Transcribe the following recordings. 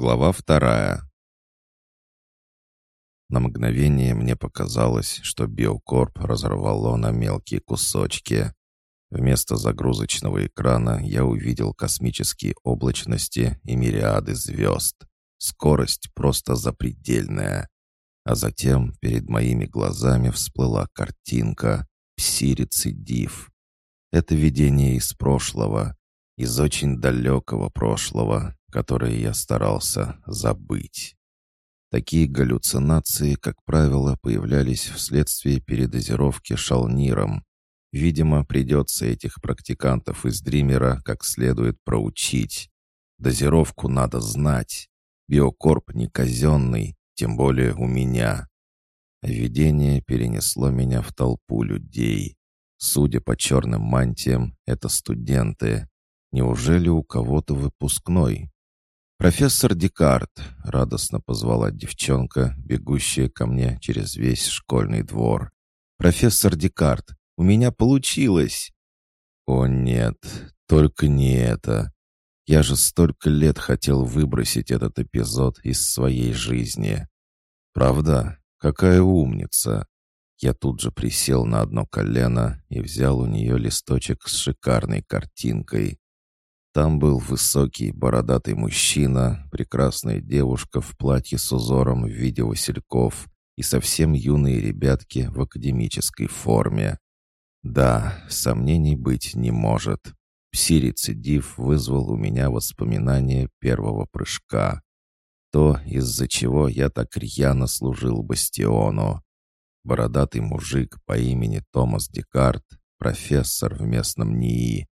Глава вторая. На мгновение мне показалось, что биокорп разорвало на мелкие кусочки. Вместо загрузочного экрана я увидел космические облачности и мириады звезд. Скорость просто запредельная. А затем перед моими глазами всплыла картинка «Пси-рецидив». Это видение из прошлого, из очень далекого прошлого, которое я старался забыть. Такие галлюцинации, как правило, появлялись вследствие передозировки шалниром. Видимо, придется этих практикантов из Дримера как следует проучить. Дозировку надо знать. Биокорп не казенный, тем более у меня. Видение перенесло меня в толпу людей. Судя по черным мантиям, это студенты. Неужели у кого-то выпускной? «Профессор Декарт!» — радостно позвала девчонка, бегущая ко мне через весь школьный двор. «Профессор Декарт, у меня получилось!» «О нет, только не это! Я же столько лет хотел выбросить этот эпизод из своей жизни!» «Правда? Какая умница!» Я тут же присел на одно колено и взял у нее листочек с шикарной картинкой. Там был высокий, бородатый мужчина, прекрасная девушка в платье с узором в виде васильков и совсем юные ребятки в академической форме. Да, сомнений быть не может. Пси-рецидив вызвал у меня воспоминания первого прыжка. То, из-за чего я так рьяно служил бастиону. Бородатый мужик по имени Томас Декарт, профессор в местном НИИ,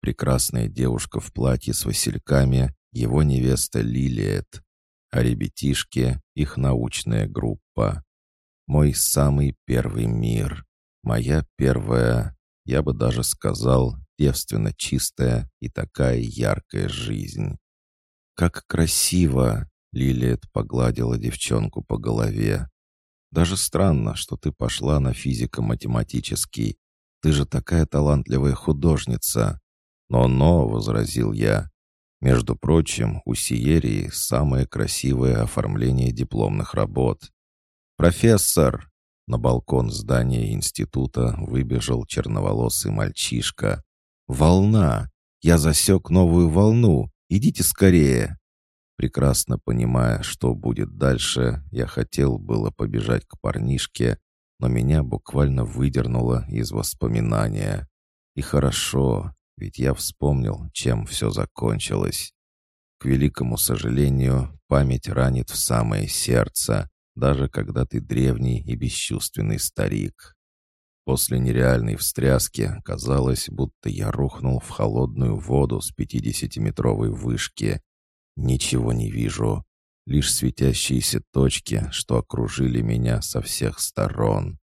прекрасная девушка в платье с васильками, его невеста Лилиет, а ребятишки — их научная группа. Мой самый первый мир, моя первая, я бы даже сказал, девственно чистая и такая яркая жизнь. «Как красиво!» — Лилиет погладила девчонку по голове. «Даже странно, что ты пошла на физико-математический. Ты же такая талантливая художница. «Но-но», — возразил я. «Между прочим, у Сиерии самое красивое оформление дипломных работ». «Профессор!» На балкон здания института выбежал черноволосый мальчишка. «Волна! Я засек новую волну! Идите скорее!» Прекрасно понимая, что будет дальше, я хотел было побежать к парнишке, но меня буквально выдернуло из воспоминания. И хорошо, ведь я вспомнил, чем все закончилось. К великому сожалению, память ранит в самое сердце, даже когда ты древний и бесчувственный старик. После нереальной встряски казалось, будто я рухнул в холодную воду с пятидесятиметровой вышки. Ничего не вижу, лишь светящиеся точки, что окружили меня со всех сторон.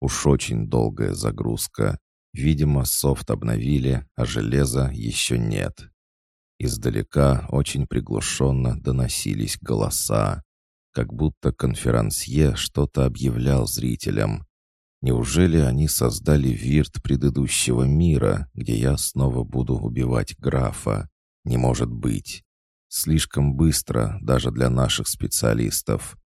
Уж очень долгая загрузка, Видимо, софт обновили, а железа еще нет. Издалека очень приглушенно доносились голоса, как будто конферансье что-то объявлял зрителям. Неужели они создали вирт предыдущего мира, где я снова буду убивать графа? Не может быть. Слишком быстро даже для наших специалистов.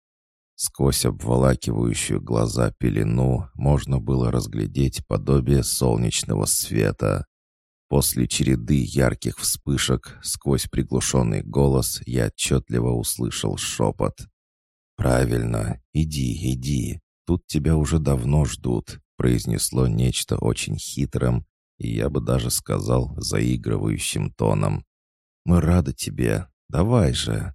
Сквозь обволакивающую глаза пелену можно было разглядеть подобие солнечного света. После череды ярких вспышек сквозь приглушенный голос я отчетливо услышал шепот. «Правильно, иди, иди, тут тебя уже давно ждут», произнесло нечто очень хитрым и, я бы даже сказал, заигрывающим тоном. «Мы рады тебе, давай же».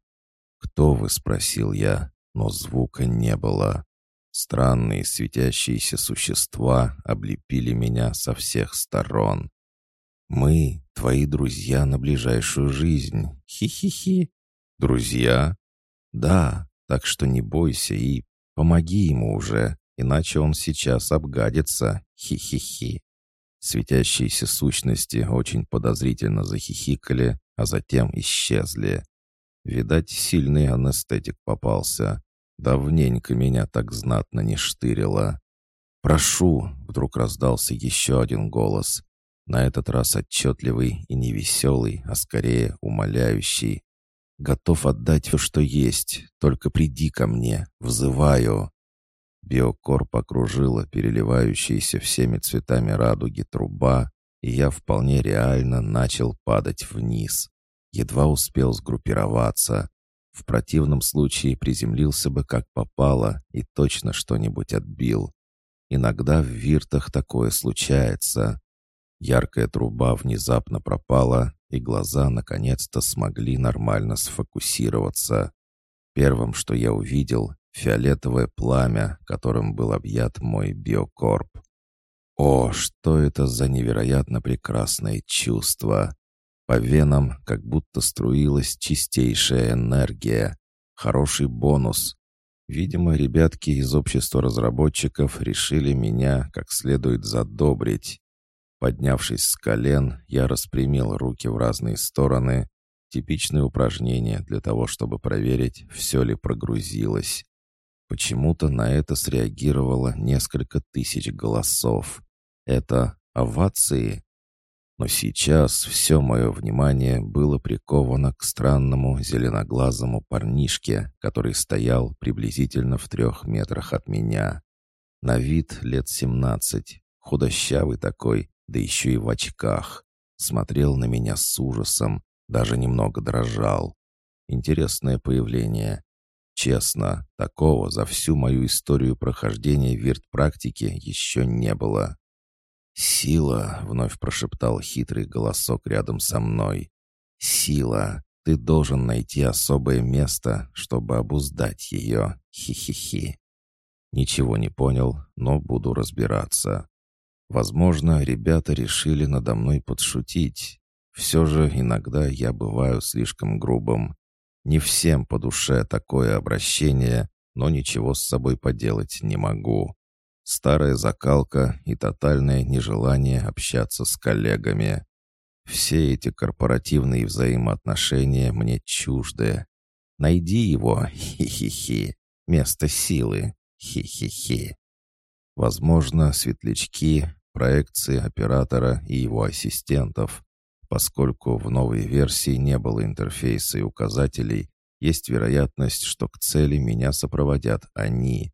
«Кто вы?» — спросил я но звука не было. Странные светящиеся существа облепили меня со всех сторон. «Мы — твои друзья на ближайшую жизнь. Хи-хи-хи». «Друзья?» «Да, так что не бойся и помоги ему уже, иначе он сейчас обгадится. Хи-хи-хи». Светящиеся сущности очень подозрительно захихикали, а затем исчезли. Видать, сильный анестетик попался. Давненько меня так знатно не штырило. «Прошу!» — вдруг раздался еще один голос. На этот раз отчетливый и не веселый, а скорее умоляющий. Готов отдать все, что есть. Только приди ко мне. Взываю». Биокорп окружила переливающаяся всеми цветами радуги труба, и я вполне реально начал падать вниз. Едва успел сгруппироваться. В противном случае приземлился бы как попало и точно что-нибудь отбил. Иногда в виртах такое случается. Яркая труба внезапно пропала, и глаза наконец-то смогли нормально сфокусироваться. Первым, что я увидел, фиолетовое пламя, которым был объят мой биокорп. О, что это за невероятно прекрасное чувство! По венам как будто струилась чистейшая энергия. Хороший бонус. Видимо, ребятки из общества разработчиков решили меня как следует задобрить. Поднявшись с колен, я распрямил руки в разные стороны. Типичное упражнение для того, чтобы проверить, все ли прогрузилось. Почему-то на это среагировало несколько тысяч голосов. Это овации? Но сейчас все мое внимание было приковано к странному зеленоглазому парнишке, который стоял приблизительно в трех метрах от меня. На вид лет семнадцать, худощавый такой, да еще и в очках. Смотрел на меня с ужасом, даже немного дрожал. Интересное появление. Честно, такого за всю мою историю прохождения вирт-практики еще не было. «Сила!» — вновь прошептал хитрый голосок рядом со мной. «Сила! Ты должен найти особое место, чтобы обуздать ее! Хи-хи-хи!» Ничего не понял, но буду разбираться. Возможно, ребята решили надо мной подшутить. Все же иногда я бываю слишком грубым. Не всем по душе такое обращение, но ничего с собой поделать не могу. Старая закалка и тотальное нежелание общаться с коллегами. Все эти корпоративные взаимоотношения мне чужды. Найди его, хи-хи-хи, место силы, хи-хи-хи. Возможно, светлячки, проекции оператора и его ассистентов. Поскольку в новой версии не было интерфейса и указателей, есть вероятность, что к цели меня сопроводят они.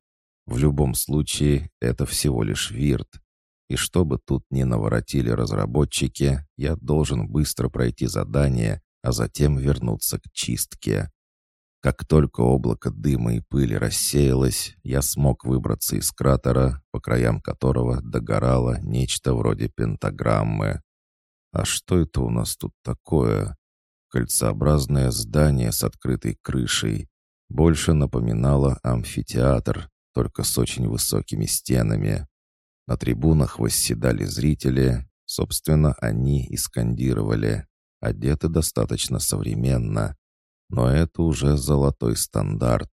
В любом случае, это всего лишь вирт. И чтобы тут не наворотили разработчики, я должен быстро пройти задание, а затем вернуться к чистке. Как только облако дыма и пыли рассеялось, я смог выбраться из кратера, по краям которого догорало нечто вроде пентаграммы. А что это у нас тут такое? Кольцеобразное здание с открытой крышей. Больше напоминало амфитеатр, только с очень высокими стенами. На трибунах восседали зрители, собственно, они и скандировали. Одеты достаточно современно. Но это уже золотой стандарт.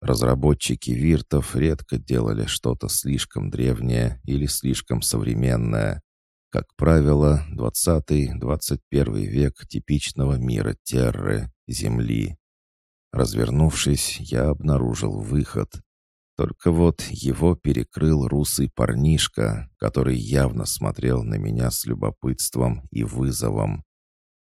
Разработчики виртов редко делали что-то слишком древнее или слишком современное. Как правило, 20-21 век типичного мира Терры, Земли. Развернувшись, я обнаружил выход. Только вот его перекрыл русый парнишка, который явно смотрел на меня с любопытством и вызовом.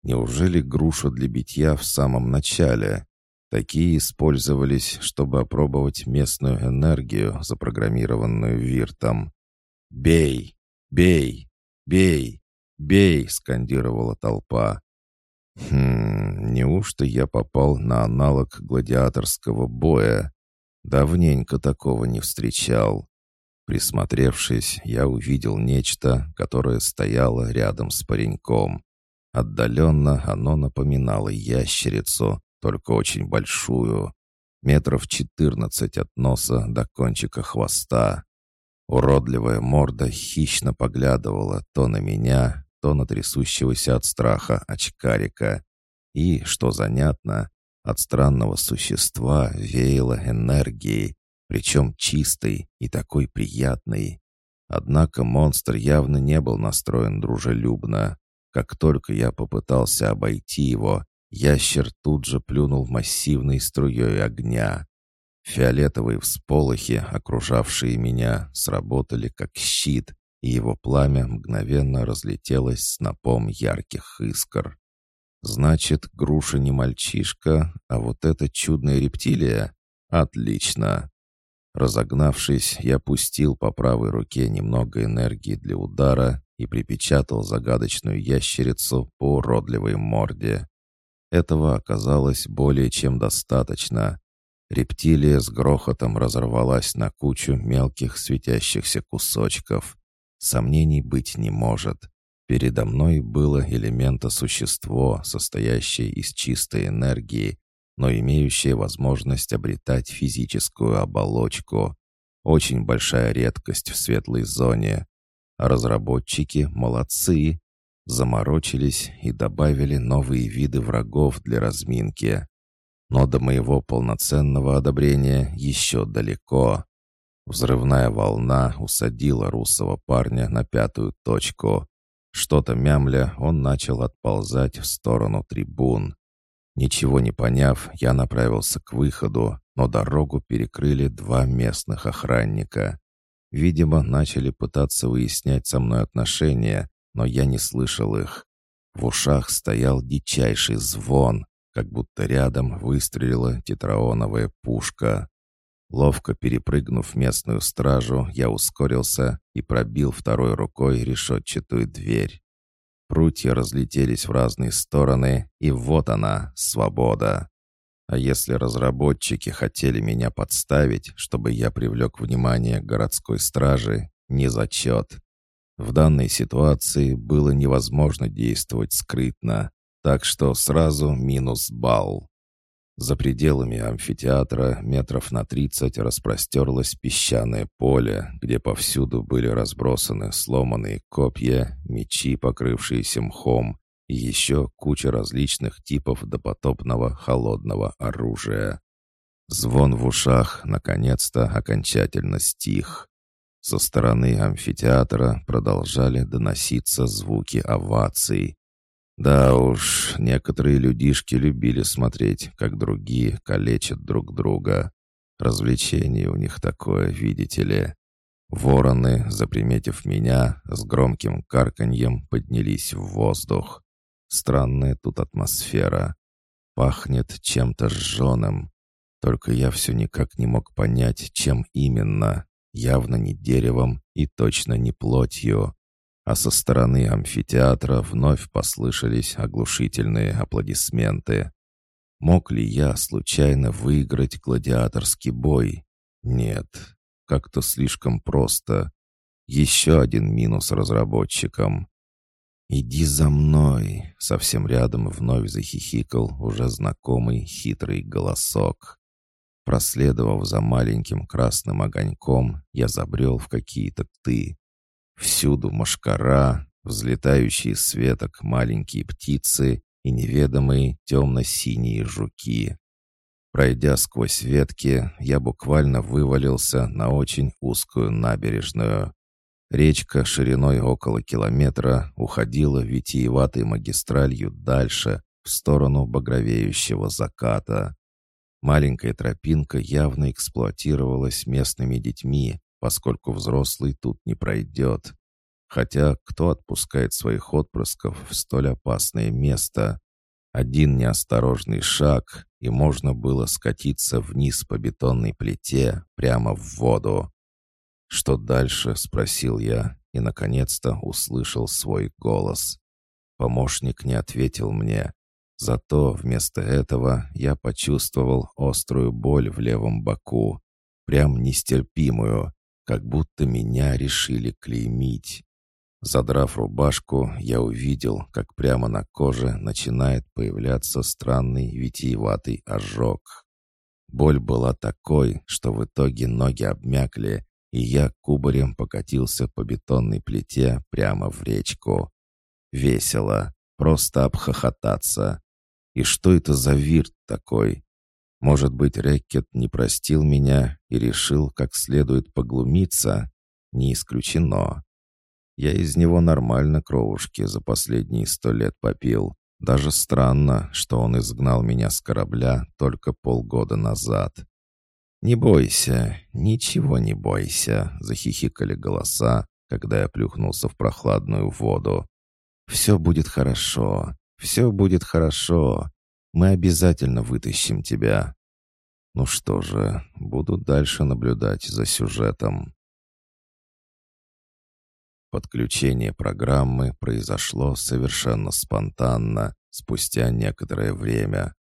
Неужели груша для битья в самом начале? Такие использовались, чтобы опробовать местную энергию, запрограммированную Виртом. «Бей! Бей! Бей! Бей!» — скандировала толпа. «Хм, неужто я попал на аналог гладиаторского боя?» Давненько такого не встречал. Присмотревшись, я увидел нечто, которое стояло рядом с пареньком. Отдаленно оно напоминало ящерицу, только очень большую. Метров четырнадцать от носа до кончика хвоста. Уродливая морда хищно поглядывала то на меня, то на трясущегося от страха очкарика. И, что занятно, от странного существа веяло энергией, причем чистой и такой приятной. Однако монстр явно не был настроен дружелюбно. Как только я попытался обойти его, ящер тут же плюнул массивной струей огня. Фиолетовые всполохи, окружавшие меня, сработали как щит, и его пламя мгновенно разлетелось снопом ярких искр. Значит, груша не мальчишка, а вот эта чудная рептилия? Отлично. Разогнавшись, я пустил по правой руке немного энергии для удара и припечатал загадочную ящерицу по уродливой морде. Этого оказалось более чем достаточно. Рептилия с грохотом разорвалась на кучу мелких светящихся кусочков. Сомнений быть не может. Передо мной было элемента существо, состоящее из чистой энергии, но имеющее возможность обретать физическую оболочку. Очень большая редкость в светлой зоне. Разработчики молодцы. Заморочились и добавили новые виды врагов для разминки. Но до моего полноценного одобрения еще далеко. Взрывная волна усадила русого парня на пятую точку. Что-то мямля, он начал отползать в сторону трибун. Ничего не поняв, я направился к выходу, но дорогу перекрыли два местных охранника. Видимо, начали пытаться выяснять со мной отношения, но я не слышал их. В ушах стоял дичайший звон, как будто рядом выстрелила тетраоновая пушка. Ловко перепрыгнув местную стражу, я ускорился и пробил второй рукой решетчатую дверь. Прутья разлетелись в разные стороны, и вот она, свобода. А если разработчики хотели меня подставить, чтобы я привлек внимание городской стражи, не зачет. В данной ситуации было невозможно действовать скрытно, так что сразу минус балл. За пределами амфитеатра метров на тридцать распростерлось песчаное поле, где повсюду были разбросаны сломанные копья, мечи, покрывшиеся мхом, и еще куча различных типов допотопного холодного оружия. Звон в ушах наконец-то окончательно стих. Со стороны амфитеатра продолжали доноситься звуки оваций, да уж, некоторые людишки любили смотреть, как другие калечат друг друга. Развлечение у них такое, видите ли. Вороны, заприметив меня, с громким карканьем поднялись в воздух. Странная тут атмосфера. Пахнет чем-то сжженным. Только я все никак не мог понять, чем именно. Явно не деревом и точно не плотью а со стороны амфитеатра вновь послышались оглушительные аплодисменты. Мог ли я случайно выиграть гладиаторский бой? Нет, как-то слишком просто. Еще один минус разработчикам. «Иди за мной!» — совсем рядом вновь захихикал уже знакомый хитрый голосок. Проследовав за маленьким красным огоньком, я забрел в какие-то ты. Всюду мошкара, взлетающие с веток маленькие птицы и неведомые темно-синие жуки. Пройдя сквозь ветки, я буквально вывалился на очень узкую набережную. Речка шириной около километра уходила витиеватой магистралью дальше, в сторону багровеющего заката. Маленькая тропинка явно эксплуатировалась местными детьми, поскольку взрослый тут не пройдет. Хотя кто отпускает своих отпрысков в столь опасное место? Один неосторожный шаг, и можно было скатиться вниз по бетонной плите прямо в воду. «Что дальше?» — спросил я, и, наконец-то, услышал свой голос. Помощник не ответил мне. Зато вместо этого я почувствовал острую боль в левом боку. Прям нестерпимую, как будто меня решили клеймить. Задрав рубашку, я увидел, как прямо на коже начинает появляться странный витиеватый ожог. Боль была такой, что в итоге ноги обмякли, и я кубарем покатился по бетонной плите прямо в речку. Весело, просто обхохотаться. И что это за вирт такой? Может быть, Рэкет не простил меня и решил как следует поглумиться? Не исключено. Я из него нормально кровушки за последние сто лет попил. Даже странно, что он изгнал меня с корабля только полгода назад. «Не бойся, ничего не бойся», — захихикали голоса, когда я плюхнулся в прохладную воду. «Все будет хорошо. Все будет хорошо. Мы обязательно вытащим тебя». Ну что же, буду дальше наблюдать за сюжетом. Подключение программы произошло совершенно спонтанно, спустя некоторое время.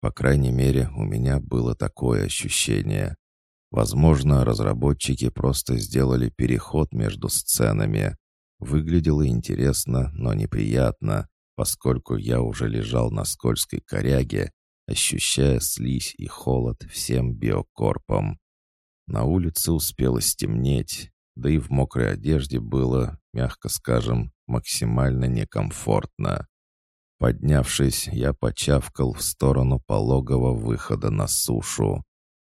По крайней мере, у меня было такое ощущение. Возможно, разработчики просто сделали переход между сценами. Выглядело интересно, но неприятно, поскольку я уже лежал на скользкой коряге, ощущая слизь и холод всем биокорпом. На улице успело стемнеть, да и в мокрой одежде было, мягко скажем, максимально некомфортно. Поднявшись, я почавкал в сторону пологого выхода на сушу.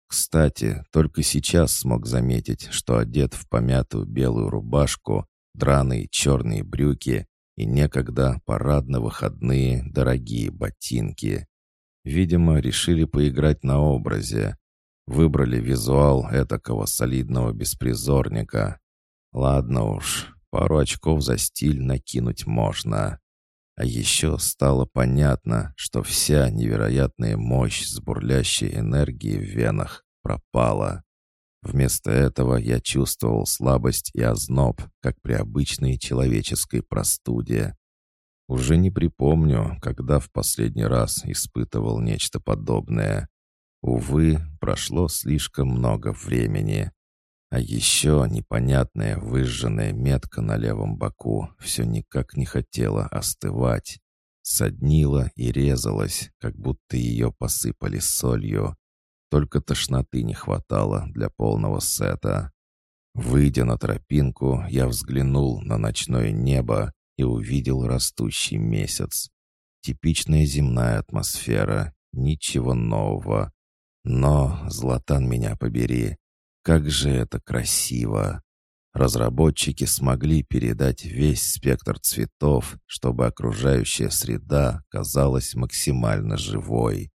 Кстати, только сейчас смог заметить, что одет в помятую белую рубашку, драные черные брюки и некогда парадно-выходные дорогие ботинки. Видимо, решили поиграть на образе. Выбрали визуал этакого солидного беспризорника. Ладно уж, пару очков за стиль накинуть можно. А еще стало понятно, что вся невероятная мощь с бурлящей энергией в венах пропала. Вместо этого я чувствовал слабость и озноб, как при обычной человеческой простуде. Уже не припомню, когда в последний раз испытывал нечто подобное. Увы, прошло слишком много времени. А еще непонятная выжженная метка на левом боку все никак не хотела остывать. Соднила и резалась, как будто ее посыпали солью. Только тошноты не хватало для полного сета. Выйдя на тропинку, я взглянул на ночное небо и увидел растущий месяц. Типичная земная атмосфера, ничего нового. Но, Златан меня побери, как же это красиво! Разработчики смогли передать весь спектр цветов, чтобы окружающая среда казалась максимально живой.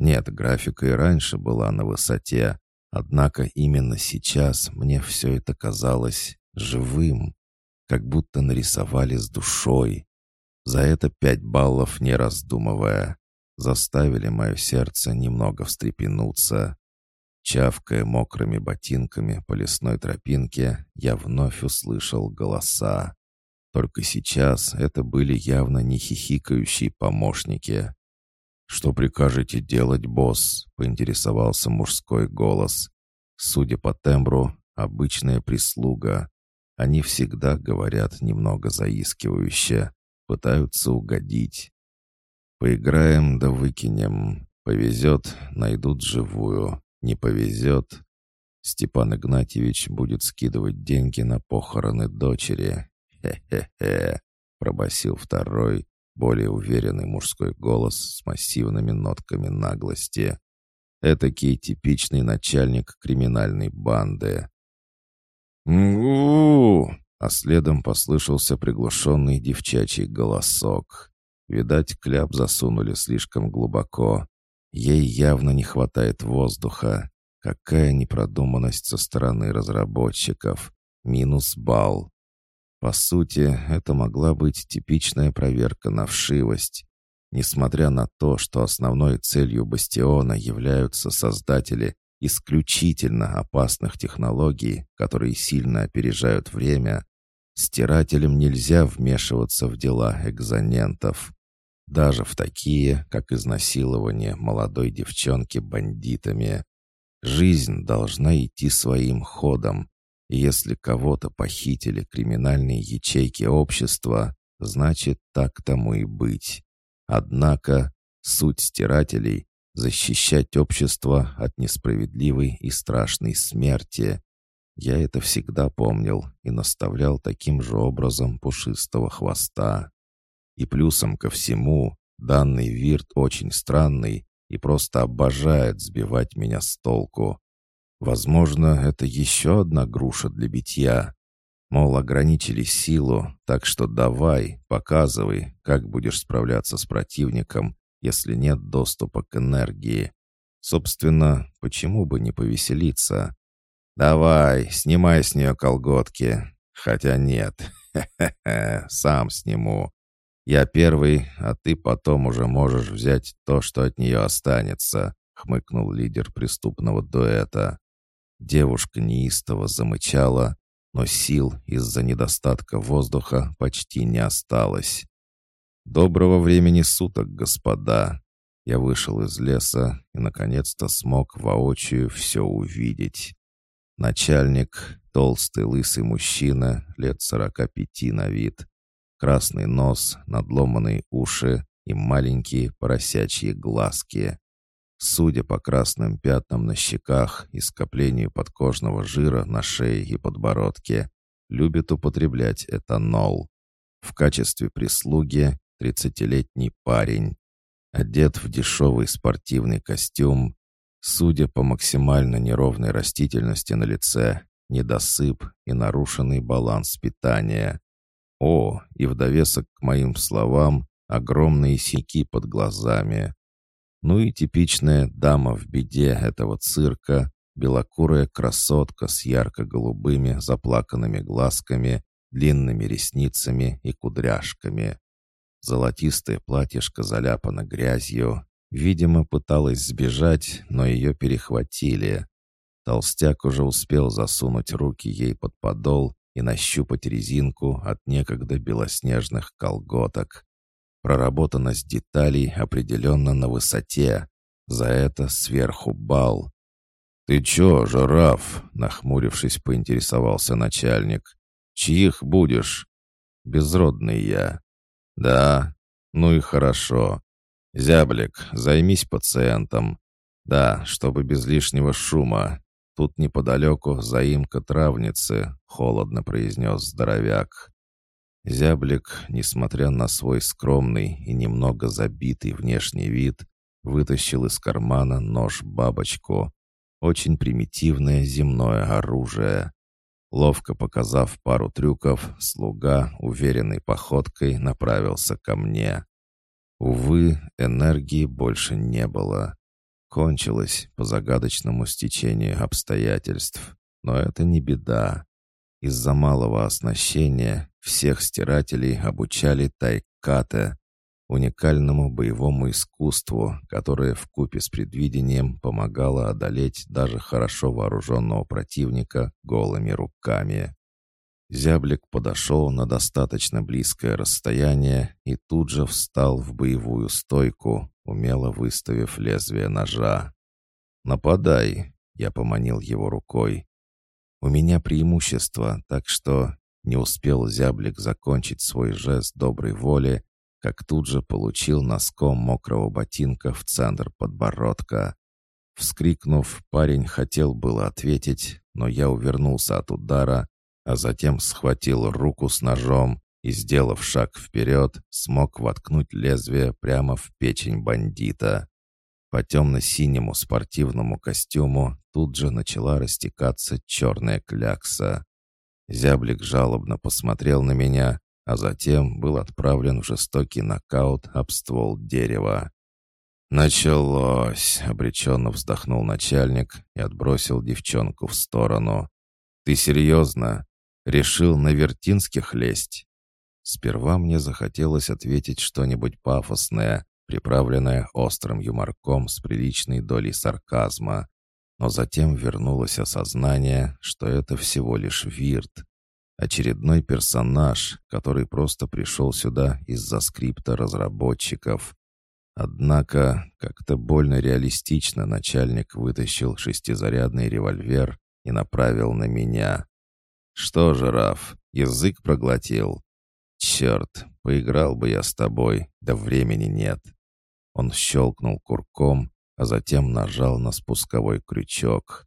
Нет, графика и раньше была на высоте, однако именно сейчас мне все это казалось живым как будто нарисовали с душой. За это пять баллов, не раздумывая, заставили мое сердце немного встрепенуться. Чавкая мокрыми ботинками по лесной тропинке, я вновь услышал голоса. Только сейчас это были явно не хихикающие помощники. «Что прикажете делать, босс?» — поинтересовался мужской голос. Судя по тембру, обычная прислуга. Они всегда говорят немного заискивающе, пытаются угодить. Поиграем да выкинем. Повезет, найдут живую. Не повезет. Степан Игнатьевич будет скидывать деньги на похороны дочери. Хе-хе-хе, пробасил второй, более уверенный мужской голос с массивными нотками наглости. Этакий типичный начальник криминальной банды. «Мгу!» А следом послышался приглушенный девчачий голосок. Видать, кляп засунули слишком глубоко. Ей явно не хватает воздуха. Какая непродуманность со стороны разработчиков. Минус балл. По сути, это могла быть типичная проверка на вшивость. Несмотря на то, что основной целью Бастиона являются создатели исключительно опасных технологий, которые сильно опережают время, стирателям нельзя вмешиваться в дела экзонентов, даже в такие, как изнасилование молодой девчонки бандитами. Жизнь должна идти своим ходом, если кого-то похитили криминальные ячейки общества, значит, так тому и быть. Однако суть стирателей защищать общество от несправедливой и страшной смерти. Я это всегда помнил и наставлял таким же образом пушистого хвоста. И плюсом ко всему, данный вирт очень странный и просто обожает сбивать меня с толку. Возможно, это еще одна груша для битья. Мол, ограничили силу, так что давай, показывай, как будешь справляться с противником, если нет доступа к энергии. Собственно, почему бы не повеселиться? «Давай, снимай с нее колготки. Хотя нет, сам сниму. «Я первый, а ты потом уже можешь взять то, что от нее останется», — хмыкнул лидер преступного дуэта. Девушка неистово замычала, но сил из-за недостатка воздуха почти не осталось. «Доброго времени суток, господа!» Я вышел из леса и, наконец-то, смог воочию все увидеть. Начальник, толстый лысый мужчина, лет сорока пяти на вид, красный нос, надломанные уши и маленькие поросячьи глазки. Судя по красным пятнам на щеках и скоплению подкожного жира на шее и подбородке, любит употреблять этанол. В качестве прислуги тридцатилетний парень, одет в дешевый спортивный костюм, судя по максимально неровной растительности на лице, недосып и нарушенный баланс питания. О, и в довесок к моим словам, огромные синяки под глазами. Ну и типичная дама в беде этого цирка, белокурая красотка с ярко-голубыми заплаканными глазками, длинными ресницами и кудряшками. Золотистое платьишко заляпано грязью. Видимо, пыталась сбежать, но ее перехватили. Толстяк уже успел засунуть руки ей под подол и нащупать резинку от некогда белоснежных колготок. Проработанность деталей определенно на высоте. За это сверху бал. «Ты чё, жираф?» — нахмурившись, поинтересовался начальник. «Чьих будешь?» «Безродный я». «Да? Ну и хорошо. Зяблик, займись пациентом. Да, чтобы без лишнего шума. Тут неподалеку заимка травницы», — холодно произнес здоровяк. Зяблик, несмотря на свой скромный и немного забитый внешний вид, вытащил из кармана нож-бабочку. Очень примитивное земное оружие. Ловко показав пару трюков, слуга уверенной походкой направился ко мне. Увы, энергии больше не было кончилось по загадочному стечению обстоятельств. Но это не беда. Из-за малого оснащения всех стирателей обучали тайкате, уникальному боевому искусству, которое в купе с предвидением помогало одолеть даже хорошо вооруженного противника голыми руками. Зяблик подошел на достаточно близкое расстояние и тут же встал в боевую стойку, умело выставив лезвие ножа. «Нападай!» — я поманил его рукой. «У меня преимущество, так что...» Не успел зяблик закончить свой жест доброй воли, как тут же получил носком мокрого ботинка в центр подбородка. Вскрикнув, парень хотел было ответить, но я увернулся от удара, а затем схватил руку с ножом и, сделав шаг вперед, смог воткнуть лезвие прямо в печень бандита. По темно-синему спортивному костюму тут же начала растекаться черная клякса. Зяблик жалобно посмотрел на меня, а затем был отправлен в жестокий нокаут об ствол дерева. «Началось!» — обреченно вздохнул начальник и отбросил девчонку в сторону. «Ты серьезно? Решил на Вертинских лезть?» Сперва мне захотелось ответить что-нибудь пафосное, приправленное острым юморком с приличной долей сарказма. Но затем вернулось осознание, что это всего лишь Вирт. Очередной персонаж, который просто пришел сюда из-за скрипта разработчиков. Однако, как-то больно реалистично начальник вытащил шестизарядный револьвер и направил на меня. «Что, жираф, язык проглотил?» «Черт, поиграл бы я с тобой, да времени нет». Он щелкнул курком, а затем нажал на спусковой крючок.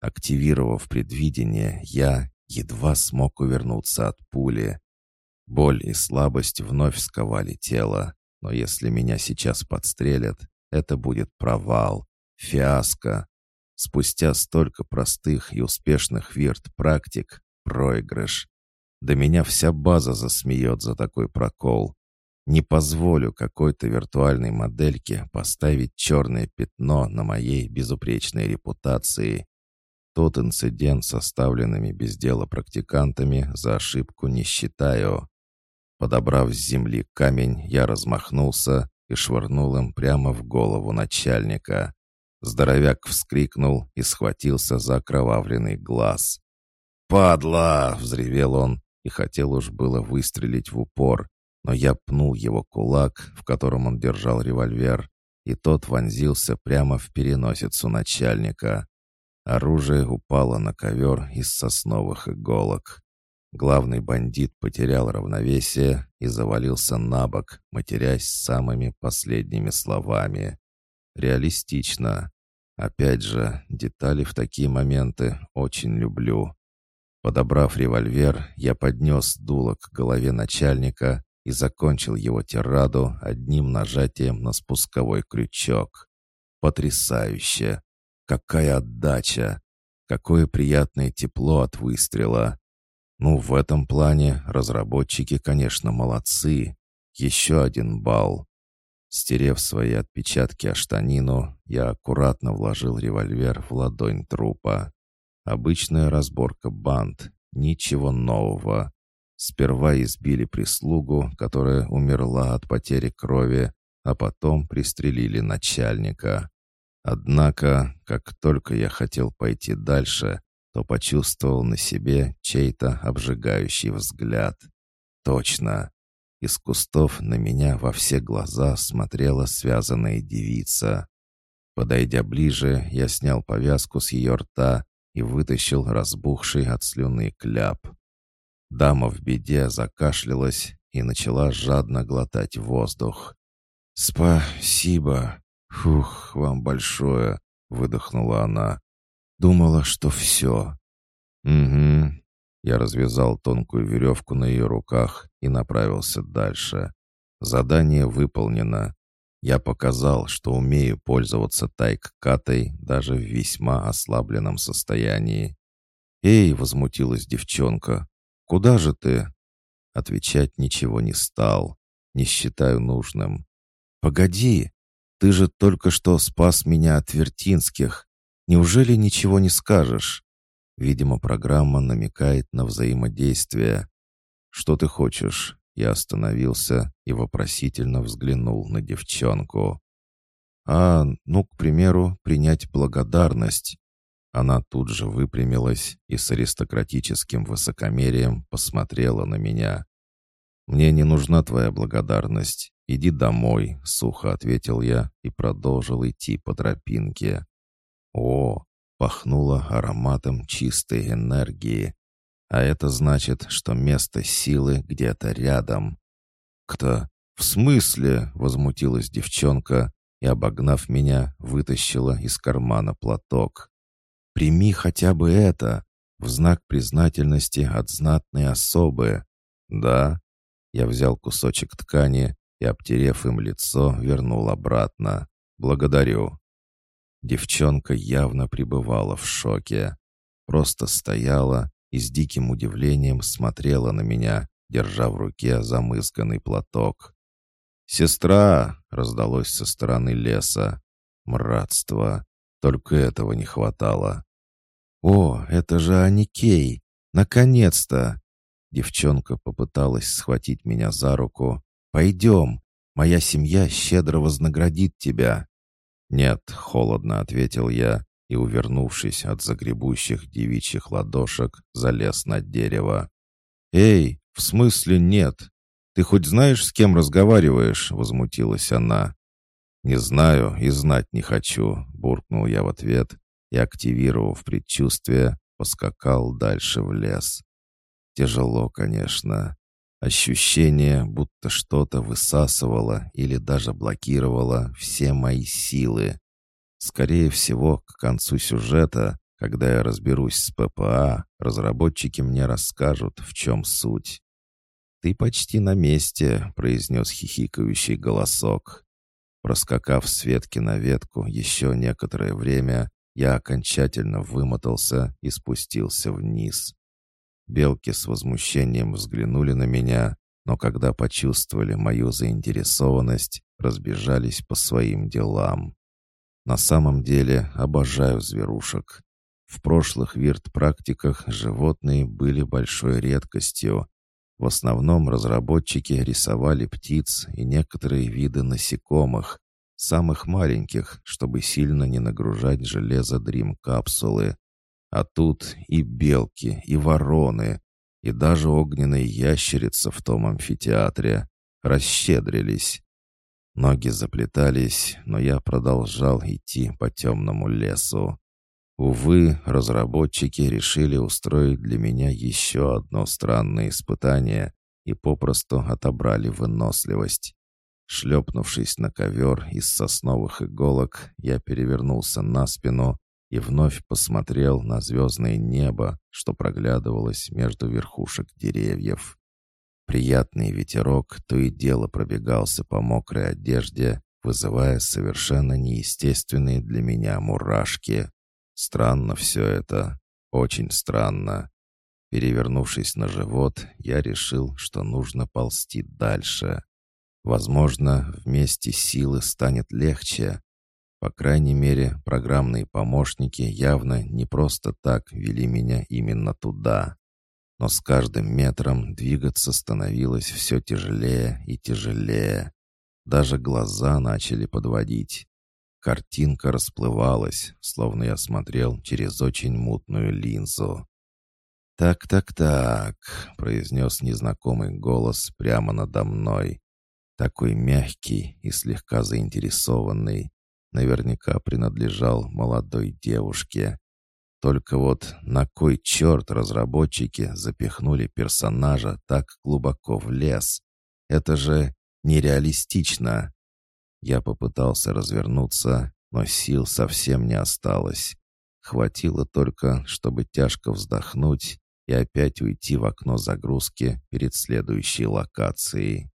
Активировав предвидение, я едва смог увернуться от пули. Боль и слабость вновь сковали тело, но если меня сейчас подстрелят, это будет провал, фиаско. Спустя столько простых и успешных вирт-практик проигрыш. Да меня вся база засмеет за такой прокол. Не позволю какой-то виртуальной модельке поставить черное пятно на моей безупречной репутации. Тот инцидент с оставленными без дела практикантами за ошибку не считаю. Подобрав с земли камень, я размахнулся и швырнул им прямо в голову начальника. Здоровяк вскрикнул и схватился за окровавленный глаз. «Падла!» — взревел он и хотел уж было выстрелить в упор, но я пнул его кулак, в котором он держал револьвер, и тот вонзился прямо в переносицу начальника. Оружие упало на ковер из сосновых иголок. Главный бандит потерял равновесие и завалился на бок, матерясь самыми последними словами. Реалистично. Опять же, детали в такие моменты очень люблю. Подобрав револьвер, я поднес дуло к голове начальника и закончил его тираду одним нажатием на спусковой крючок. Потрясающе! Какая отдача! Какое приятное тепло от выстрела! Ну, в этом плане разработчики, конечно, молодцы. Еще один балл. Стерев свои отпечатки о штанину, я аккуратно вложил револьвер в ладонь трупа. Обычная разборка банд, ничего нового. Сперва избили прислугу, которая умерла от потери крови, а потом пристрелили начальника. Однако, как только я хотел пойти дальше, то почувствовал на себе чей-то обжигающий взгляд. Точно. Из кустов на меня во все глаза смотрела связанная девица. Подойдя ближе, я снял повязку с ее рта и вытащил разбухший от слюны кляп. Дама в беде закашлялась и начала жадно глотать воздух. «Спасибо! Фух, вам большое!» — выдохнула она. «Думала, что все». «Угу». Я развязал тонкую веревку на ее руках и направился дальше. Задание выполнено. Я показал, что умею пользоваться тайк-катой даже в весьма ослабленном состоянии. «Эй!» — возмутилась девчонка. «Куда же ты?» Отвечать ничего не стал. Не считаю нужным. «Погоди! Ты же только что спас меня от Вертинских. Неужели ничего не скажешь?» Видимо, программа намекает на взаимодействие. «Что ты хочешь?» Я остановился и вопросительно взглянул на девчонку. «А, ну, к примеру, принять благодарность». Она тут же выпрямилась и с аристократическим высокомерием посмотрела на меня. «Мне не нужна твоя благодарность. Иди домой», — сухо ответил я и продолжил идти по тропинке. «О, пахнуло ароматом чистой энергии. А это значит, что место силы где-то рядом. «Кто? В смысле?» — возмутилась девчонка и, обогнав меня, вытащила из кармана платок. «Прими хотя бы это, в знак признательности от знатной особы». «Да?» Я взял кусочек ткани и, обтерев им лицо, вернул обратно. «Благодарю». Девчонка явно пребывала в шоке. Просто стояла и с диким удивлением смотрела на меня, держа в руке замызганный платок. «Сестра!» — раздалось со стороны леса. «Мратство! Только этого не хватало!» «О, это же Аникей! Наконец-то!» Девчонка попыталась схватить меня за руку. «Пойдем! Моя семья щедро вознаградит тебя!» «Нет», — холодно ответил я и, увернувшись от загребущих девичьих ладошек, залез на дерево. «Эй, в смысле нет? Ты хоть знаешь, с кем разговариваешь?» — возмутилась она. «Не знаю и знать не хочу», — буркнул я в ответ и, активировав предчувствие, поскакал дальше в лес. Тяжело, конечно. Ощущение, будто что-то высасывало или даже блокировало все мои силы. Скорее всего, к концу сюжета, когда я разберусь с ППА, разработчики мне расскажут, в чем суть. «Ты почти на месте», — произнес хихикающий голосок. Проскакав с ветки на ветку еще некоторое время, я окончательно вымотался и спустился вниз. Белки с возмущением взглянули на меня, но когда почувствовали мою заинтересованность, разбежались по своим делам. На самом деле обожаю зверушек. В прошлых вирт-практиках животные были большой редкостью, В основном разработчики рисовали птиц и некоторые виды насекомых, самых маленьких, чтобы сильно не нагружать железо дрим-капсулы. А тут и белки, и вороны, и даже огненные ящерицы в том амфитеатре расщедрились. Ноги заплетались, но я продолжал идти по темному лесу. Увы, разработчики решили устроить для меня еще одно странное испытание и попросту отобрали выносливость. Шлепнувшись на ковер из сосновых иголок, я перевернулся на спину и вновь посмотрел на звездное небо, что проглядывалось между верхушек деревьев. Приятный ветерок то и дело пробегался по мокрой одежде, вызывая совершенно неестественные для меня мурашки. Странно все это. Очень странно. Перевернувшись на живот, я решил, что нужно ползти дальше. Возможно, вместе силы станет легче. По крайней мере, программные помощники явно не просто так вели меня именно туда. Но с каждым метром двигаться становилось все тяжелее и тяжелее. Даже глаза начали подводить. Картинка расплывалась, словно я смотрел через очень мутную линзу. «Так-так-так», — произнес незнакомый голос прямо надо мной. Такой мягкий и слегка заинтересованный. Наверняка принадлежал молодой девушке. Только вот на кой черт разработчики запихнули персонажа так глубоко в лес? Это же нереалистично. Я попытался развернуться, но сил совсем не осталось. Хватило только, чтобы тяжко вздохнуть и опять уйти в окно загрузки перед следующей локацией.